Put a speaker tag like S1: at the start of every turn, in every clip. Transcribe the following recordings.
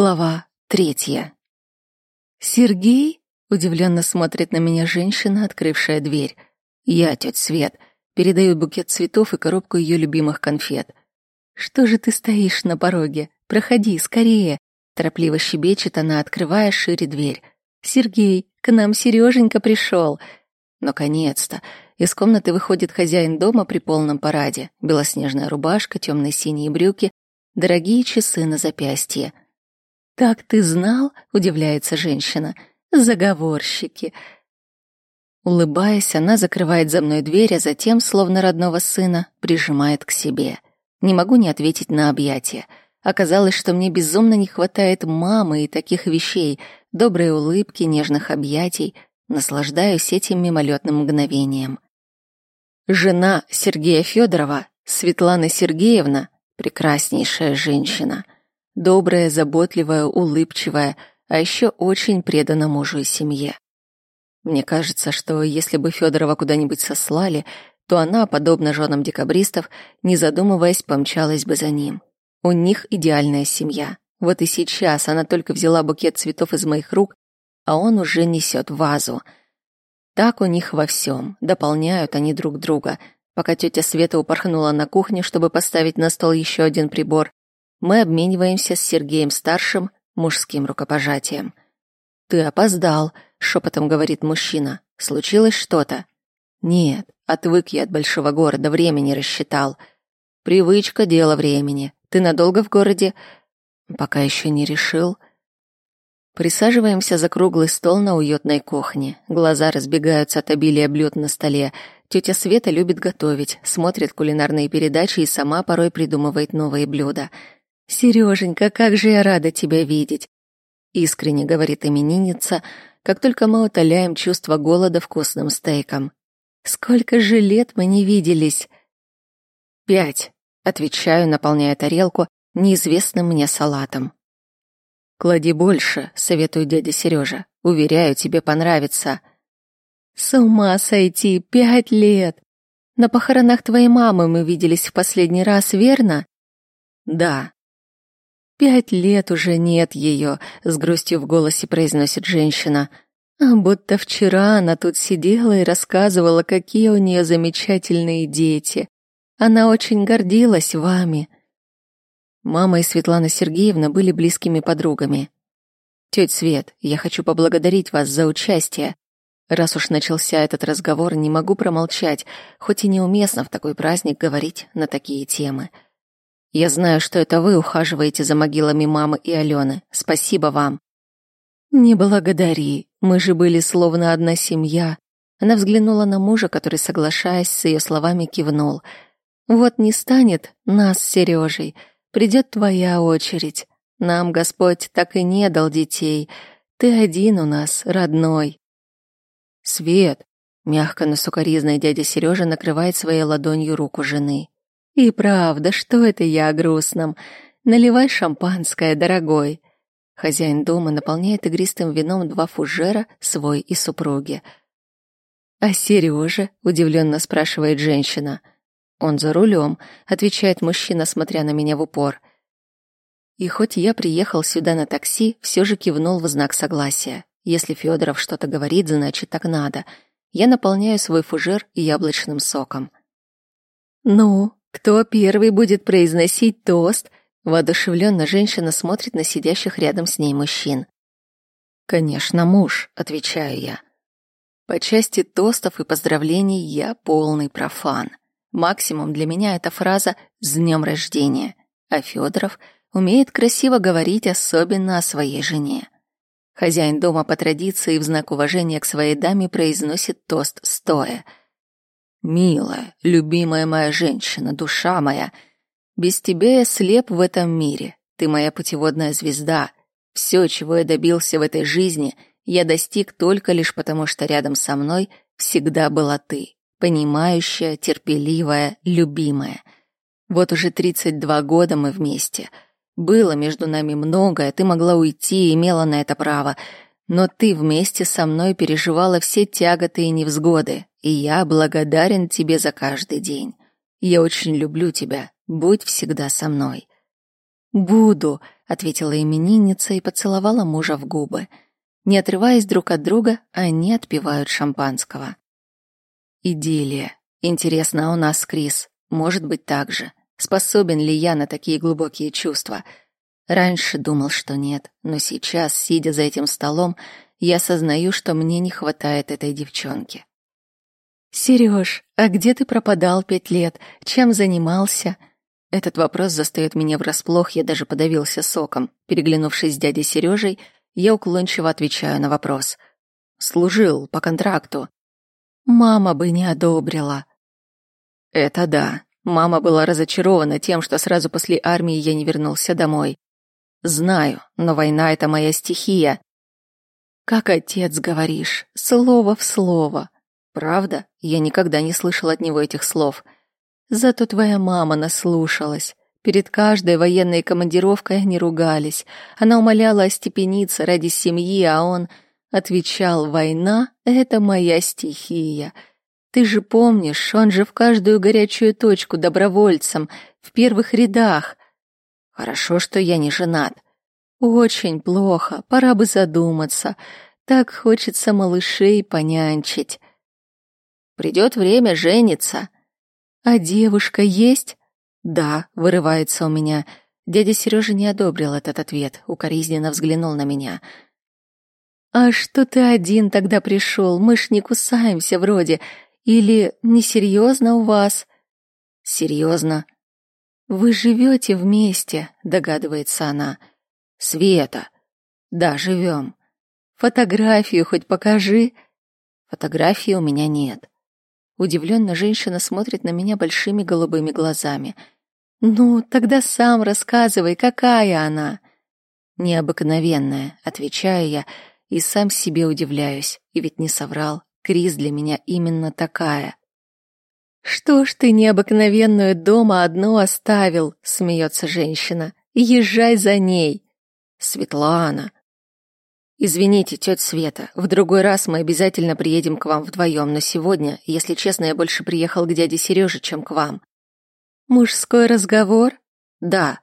S1: Глава третья. «Сергей?» — удивленно смотрит на меня женщина, открывшая дверь. «Я, тетя Свет», передаю букет цветов и коробку ее любимых конфет. «Что же ты стоишь на пороге? Проходи, скорее!» Торопливо щебечет она, открывая шире дверь. «Сергей, к нам Сереженька пришел!» Наконец-то! Из комнаты выходит хозяин дома при полном параде. Белоснежная рубашка, темные синие брюки, дорогие часы на запястье — «Так ты знал?» — удивляется женщина. «Заговорщики». Улыбаясь, она закрывает за мной дверь, а затем, словно родного сына, прижимает к себе. Не могу не ответить на объятия. Оказалось, что мне безумно не хватает мамы и таких вещей, доброй улыбки, нежных объятий. Наслаждаюсь этим мимолетным мгновением. Жена Сергея Федорова, Светлана Сергеевна, прекраснейшая женщина — Добрая, заботливая, улыбчивая, а еще очень предана мужу и семье. Мне кажется, что если бы Федорова куда-нибудь сослали, то она, подобно женам декабристов, не задумываясь, помчалась бы за ним. У них идеальная семья. Вот и сейчас она только взяла букет цветов из моих рук, а он уже несет вазу. Так у них во всем, дополняют они друг друга. Пока тетя Света упорхнула на кухню, чтобы поставить на стол еще один прибор, мы обмениваемся с Сергеем-старшим мужским рукопожатием. «Ты опоздал», — шепотом говорит мужчина. «Случилось что-то?» «Нет, отвык я от большого города, времени рассчитал. Привычка — дело времени. Ты надолго в городе?» «Пока еще не решил». Присаживаемся за круглый стол на уютной кухне. Глаза разбегаются от обилия блюд на столе. Тетя Света любит готовить, смотрит кулинарные передачи и сама порой придумывает новые блюда — Сереженька, как же я рада тебя видеть, искренне говорит именинница, как только мы утоляем чувство голода вкусным стейком. Сколько же лет мы не виделись? Пять, отвечаю, наполняя тарелку неизвестным мне салатом. Клади больше, советую дядя Сережа. Уверяю, тебе понравится. С ума сойти, пять лет. На похоронах твоей мамы мы виделись в последний раз, верно? Да. Пять лет уже нет ее, с грустью в голосе произносит женщина. А будто вчера она тут сидела и рассказывала, какие у нее замечательные дети. Она очень гордилась вами. Мама и Светлана Сергеевна были близкими подругами. Тетя Свет, я хочу поблагодарить вас за участие. Раз уж начался этот разговор, не могу промолчать, хоть и неуместно в такой праздник говорить на такие темы. Я знаю, что это вы ухаживаете за могилами мамы и Алены. Спасибо вам. Не благодари. Мы же были словно одна семья. Она взглянула на мужа, который, соглашаясь с ее словами, кивнул. Вот не станет нас с Сережей, придет твоя очередь. Нам Господь так и не дал детей. Ты один у нас, родной. Свет, мягко, но сукоризной дядя Сережа накрывает своей ладонью руку жены. И правда, что это я о грустном? Наливай шампанское, дорогой. Хозяин дома наполняет игристым вином два фужера, свой и супруги. А Сережа? удивленно спрашивает женщина. Он за рулем, отвечает мужчина, смотря на меня в упор. И хоть я приехал сюда на такси, все же кивнул в знак согласия. Если Федоров что-то говорит, значит так надо. Я наполняю свой фужер яблочным соком. «Ну, кто первый будет произносить тост? Воодушевленно женщина смотрит на сидящих рядом с ней мужчин. Конечно, муж, отвечаю я. По части тостов и поздравлений я полный профан. Максимум для меня эта фраза «с днем рождения», а Федоров умеет красиво говорить особенно о своей жене. Хозяин дома по традиции в знак уважения к своей даме произносит тост стоя — Милая, любимая моя женщина, душа моя, без тебя я слеп в этом мире. Ты моя путеводная звезда. Все, чего я добился в этой жизни, я достиг только лишь потому, что рядом со мной всегда была ты, понимающая, терпеливая, любимая. Вот уже 32 года мы вместе. Было между нами многое, ты могла уйти имела на это право, но ты вместе со мной переживала все тяготы и невзгоды, и я благодарен тебе за каждый день. Я очень люблю тебя. Будь всегда со мной. Буду, ответила именинница и поцеловала мужа в губы. Не отрываясь друг от друга, они отпивают шампанского. Идиллия. Интересно, а у нас, Крис, может быть так же? Способен ли я на такие глубокие чувства? Раньше думал, что нет, но сейчас, сидя за этим столом, я сознаю, что мне не хватает этой девчонки. Сереж, а где ты пропадал пять лет? Чем занимался? Этот вопрос застаёт меня врасплох, я даже подавился соком. Переглянувшись с дядей Сережей, я уклончиво отвечаю на вопрос. Служил по контракту. Мама бы не одобрила. Это да. Мама была разочарована тем, что сразу после армии я не вернулся домой. Знаю, но война — это моя стихия. Как отец говоришь, слово в слово. Правда? Я никогда не слышал от него этих слов. Зато твоя мама наслушалась. Перед каждой военной командировкой они ругались. Она умоляла остепениться ради семьи, а он отвечал «Война — это моя стихия». Ты же помнишь, он же в каждую горячую точку добровольцем, в первых рядах. Хорошо, что я не женат. Очень плохо, пора бы задуматься. Так хочется малышей понянчить. Придет время жениться. А девушка есть? Да, вырывается у меня. Дядя Сережа не одобрил этот ответ, укоризненно взглянул на меня. А что ты один тогда пришел? Мы ж не кусаемся вроде. Или несерьезно у вас? Серьезно. Вы живете вместе, догадывается она. Света. Да, живем. Фотографию хоть покажи. Фотографии у меня нет. Удивленно женщина смотрит на меня большими голубыми глазами. «Ну, тогда сам рассказывай, какая она?» «Необыкновенная», — отвечаю я, и сам себе удивляюсь, и ведь не соврал. Крис для меня именно такая. «Что ж ты необыкновенную дома одну оставил?» — смеется женщина. «Езжай за ней!» «Светлана!» «Извините, тетя Света, в другой раз мы обязательно приедем к вам вдвоем, но сегодня, если честно, я больше приехал к дяде Сереже, чем к вам». «Мужской разговор?» «Да».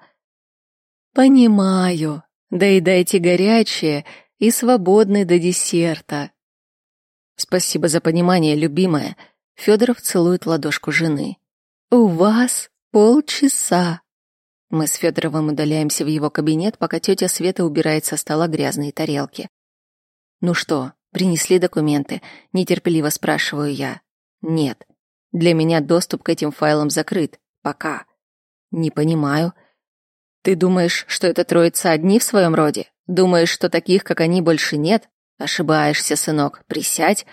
S1: «Понимаю. Доедайте горячее и свободны до десерта». «Спасибо за понимание, любимая». Федоров целует ладошку жены. «У вас полчаса», мы с Федоровым удаляемся в его кабинет, пока тетя Света убирает со стола грязные тарелки. «Ну что, принесли документы?» — нетерпеливо спрашиваю я. «Нет. Для меня доступ к этим файлам закрыт. Пока». «Не понимаю». «Ты думаешь, что это троица одни в своем роде? Думаешь, что таких, как они, больше нет? Ошибаешься, сынок. Присядь».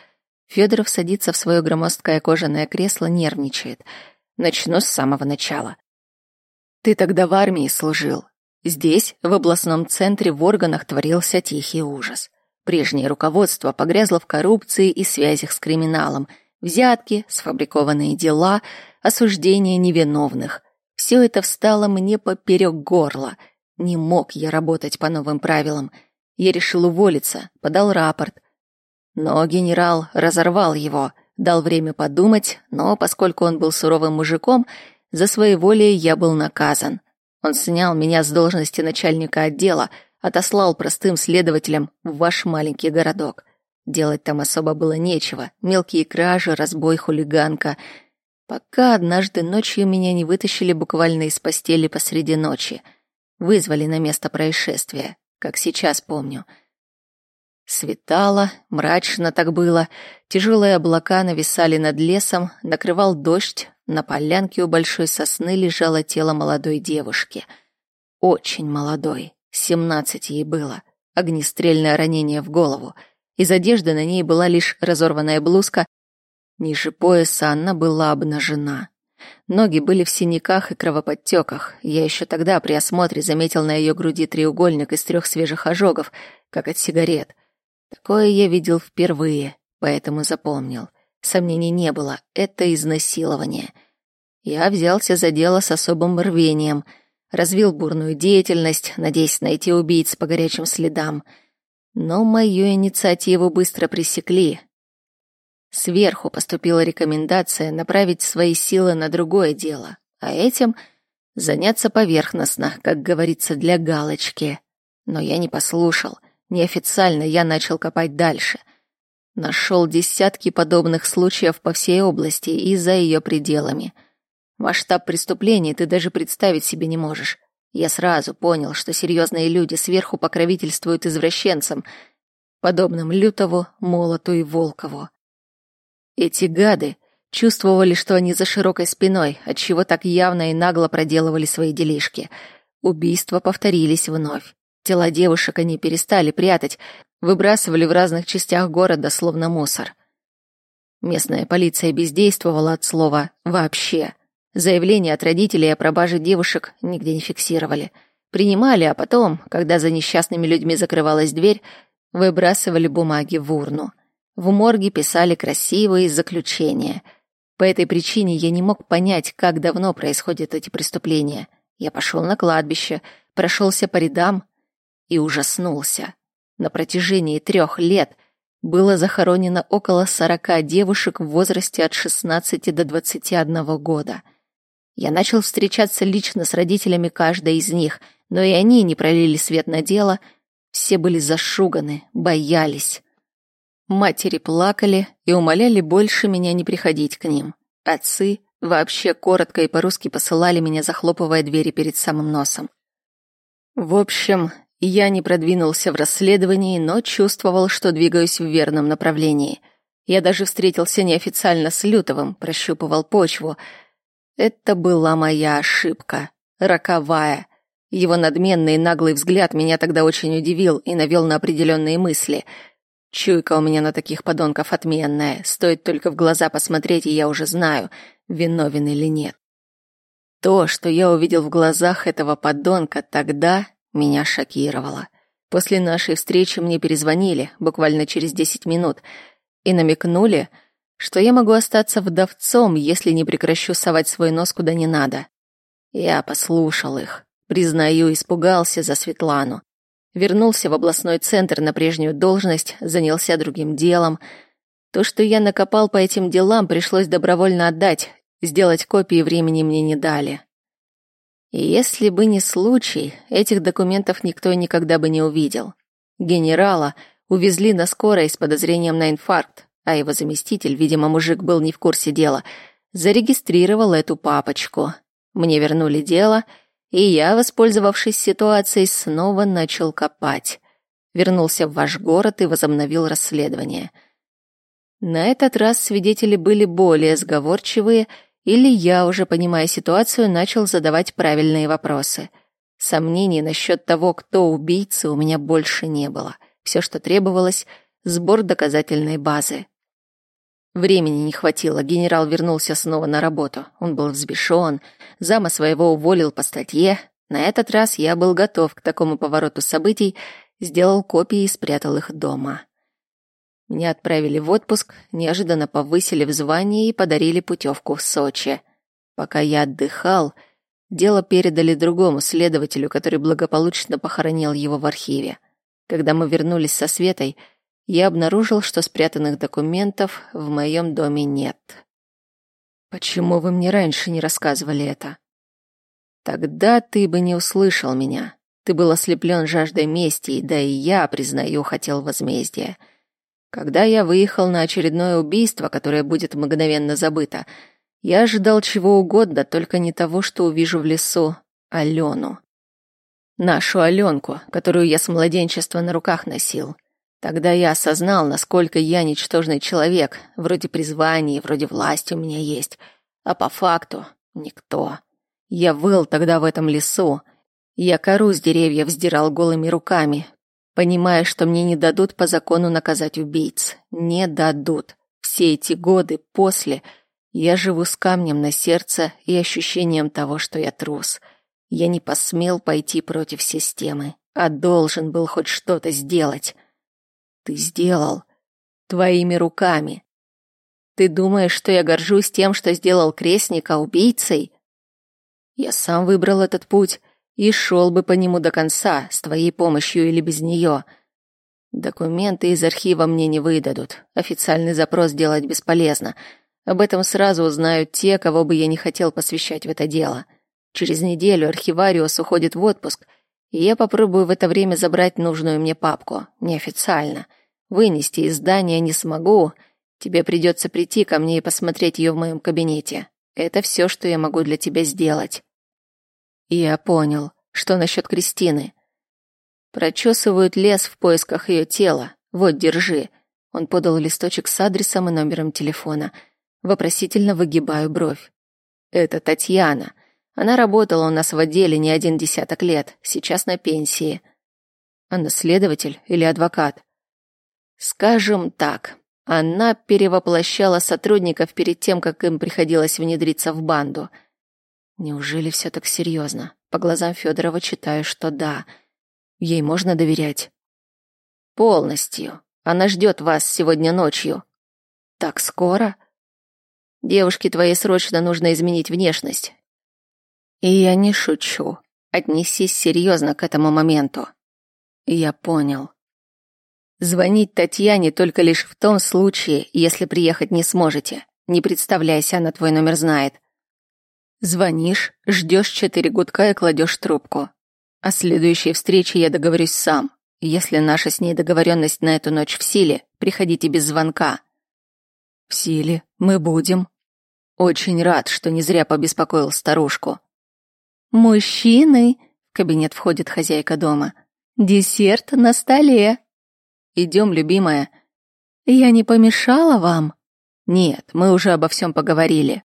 S1: Федоров садится в свое громоздкое кожаное кресло, нервничает. Начну с самого начала. Ты тогда в армии служил. Здесь, в областном центре, в органах творился тихий ужас. Прежнее руководство погрязло в коррупции и связях с криминалом, взятки, сфабрикованные дела, осуждение невиновных. Все это встало мне поперек горла. Не мог я работать по новым правилам. Я решил уволиться, подал рапорт. Но генерал разорвал его, дал время подумать, но поскольку он был суровым мужиком, за своеволие я был наказан. Он снял меня с должности начальника отдела, отослал простым следователям в ваш маленький городок. Делать там особо было нечего. Мелкие кражи, разбой, хулиганка. Пока однажды ночью меня не вытащили буквально из постели посреди ночи. Вызвали на место происшествия, как сейчас помню. Светало, мрачно так было, тяжелые облака нависали над лесом, накрывал дождь, на полянке у большой сосны лежало тело молодой девушки. Очень молодой, семнадцать ей было. Огнестрельное ранение в голову. Из одежды на ней была лишь разорванная блузка. Ниже пояса она была обнажена. Ноги были в синяках и кровоподтеках. Я еще тогда при осмотре заметил на ее груди треугольник из трех свежих ожогов, как от сигарет. Такое я видел впервые, поэтому запомнил — Сомнений не было, это изнасилование. Я взялся за дело с особым рвением, развил бурную деятельность, надеясь найти убийц по горячим следам. Но мою инициативу быстро пресекли. Сверху поступила рекомендация направить свои силы на другое дело, а этим Заняться поверхностно, как говорится, для галочки. Но я не послушал. Неофициально я начал копать дальше. Нашел десятки подобных случаев по всей области и за ее пределами. Масштаб преступлений ты даже представить себе не можешь. Я сразу понял, что серьезные люди сверху покровительствуют извращенцам, подобным Лютову, Молоту и Волкову. Эти гады чувствовали, что они за широкой спиной, отчего так явно и нагло проделывали свои делишки. Убийства повторились вновь. Тела девушек они перестали прятать, выбрасывали в разных частях города, словно мусор. Местная полиция бездействовала от слова «вообще». Заявления от родителей о пропаже девушек нигде не фиксировали. Принимали, а потом, когда за несчастными людьми закрывалась дверь, выбрасывали бумаги в урну. В морге писали красивые заключения. По этой причине я не мог понять, как давно происходят эти преступления. Я пошел на кладбище, прошелся по рядам и ужаснулся. На протяжении трех лет было захоронено около сорока девушек в возрасте от 16 до 21 года. Я начал встречаться лично с родителями каждой из них, но и они не пролили свет на дело, все были зашуганы, боялись. Матери плакали и умоляли больше меня не приходить к ним. Отцы вообще коротко и по-русски посылали меня, захлопывая двери перед самым носом. В общем, я не продвинулся в расследовании, но чувствовал, что двигаюсь в верном направлении. Я даже встретился неофициально с Лютовым, прощупывал почву — это была моя ошибка. Роковая. Его надменный и наглый взгляд меня тогда очень удивил и навел на определенные мысли. Чуйка у меня на таких подонков отменная. Стоит только в глаза посмотреть, и я уже знаю, виновен или нет. То, что я увидел в глазах этого подонка тогда, меня шокировало. После нашей встречи мне перезвонили, буквально через десять минут, и намекнули, что я могу остаться вдовцом, если не прекращу совать свой нос куда не надо. Я послушал их. Признаю, испугался за Светлану. Вернулся в областной центр на прежнюю должность, занялся другим делом. То, что я накопал по этим делам, пришлось добровольно отдать. Сделать копии времени мне не дали. И если бы не случай, этих документов никто никогда бы не увидел. Генерала увезли на скорой с подозрением на инфаркт а его заместитель, видимо, мужик был не в курсе дела, зарегистрировал эту папочку. Мне вернули дело, и я, воспользовавшись ситуацией, снова начал копать. Вернулся в ваш город и возобновил расследование. На этот раз свидетели были более сговорчивые, или я, уже понимая ситуацию, начал задавать правильные вопросы. Сомнений насчет того, кто убийца, у меня больше не было. Все, что требовалось — сбор доказательной базы. Времени не хватило, генерал вернулся снова на работу. Он был взбешен, зама своего уволил по статье. На этот раз я был готов к такому повороту событий, сделал копии и спрятал их дома. Меня отправили в отпуск, неожиданно повысили в звании и подарили путевку в Сочи. Пока я отдыхал, дело передали другому следователю, который благополучно похоронил его в архиве. Когда мы вернулись со Светой, я обнаружил, что спрятанных документов в моем доме нет. Почему вы мне раньше не рассказывали это? Тогда ты бы не услышал меня. Ты был ослеплен жаждой мести, да и я, признаю, хотел возмездия. Когда я выехал на очередное убийство, которое будет мгновенно забыто, я ожидал чего угодно, только не того, что увижу в лесу Алену. Нашу Аленку, которую я с младенчества на руках носил. Тогда я осознал, насколько я ничтожный человек. Вроде призвания, вроде власти у меня есть. А по факту никто. Я выл тогда в этом лесу. Я кору с деревьев сдирал голыми руками, понимая, что мне не дадут по закону наказать убийц. Не дадут. Все эти годы после я живу с камнем на сердце и ощущением того, что я трус. Я не посмел пойти против системы, а должен был хоть что-то сделать. Ты сделал. Твоими руками. Ты думаешь, что я горжусь тем, что сделал крестника убийцей? Я сам выбрал этот путь и шел бы по нему до конца, с твоей помощью или без нее. Документы из архива мне не выдадут. Официальный запрос делать бесполезно. Об этом сразу узнают те, кого бы я не хотел посвящать в это дело. Через неделю архивариус уходит в отпуск, и я попробую в это время забрать нужную мне папку, неофициально. Вынести из здания не смогу. Тебе придется прийти ко мне и посмотреть ее в моем кабинете. Это все, что я могу для тебя сделать. Я понял. Что насчет Кристины? Прочесывают лес в поисках ее тела. Вот, держи. Он подал листочек с адресом и номером телефона. Вопросительно выгибаю бровь. Это Татьяна. Она работала у нас в отделе не один десяток лет, сейчас на пенсии. Она следователь или адвокат? Скажем так, она перевоплощала сотрудников перед тем, как им приходилось внедриться в банду. Неужели все так серьезно? По глазам Федорова читаю, что да. Ей можно доверять. Полностью. Она ждет вас сегодня ночью. Так скоро? Девушке твоей срочно нужно изменить внешность. И я не шучу. Отнесись серьезно к этому моменту. Я понял. Звонить Татьяне только лишь в том случае, если приехать не сможете. Не представляйся, она твой номер знает. Звонишь, ждешь четыре гудка и кладешь трубку. О следующей встрече я договорюсь сам. Если наша с ней договоренность на эту ночь в силе, приходите без звонка. В силе, мы будем. Очень рад, что не зря побеспокоил старушку. «Мужчины!» — в кабинет входит хозяйка дома. «Десерт на столе!» «Идем, любимая». «Я не помешала вам?» «Нет, мы уже обо всем поговорили.